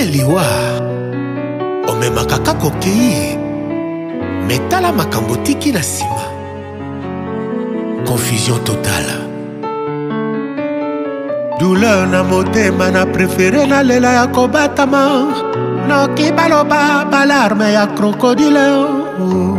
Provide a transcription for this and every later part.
eliwa omemaka kaka okei me tala makambo tiki na nsima confusion totale douleur na motema na prefere nalela ya kobatama noki baloba balarme ya krokodile oh.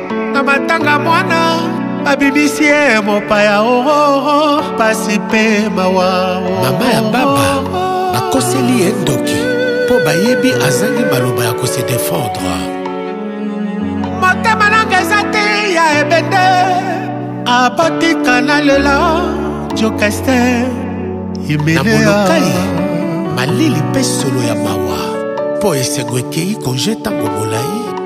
na matanga mwana babimisi ye mopaya ororo pasi mpe mawa mama ya baba bakoseli ye ndoki mpo bayebi azangi maloba ya kose defendre motema nanga eza te ya ebende abotika na lela jokeste imeneamonokai malili mpe solo ya mawa mpo esengo ekei konje ntango molai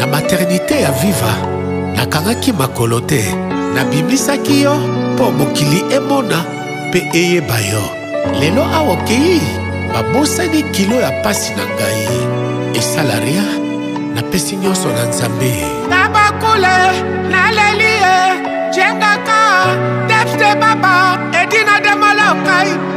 Na maternite ya Viva, nakangaki makolo te. Nabimisaki yo mpo mokili emona mpe eyeba yo. Lelo awa okei, babosani kilo ya pasi na ngai. Esala rien, napesi nyonso na Nzambe. Nabakule, naleli ye, jengaka, depste baba, edina de molokai.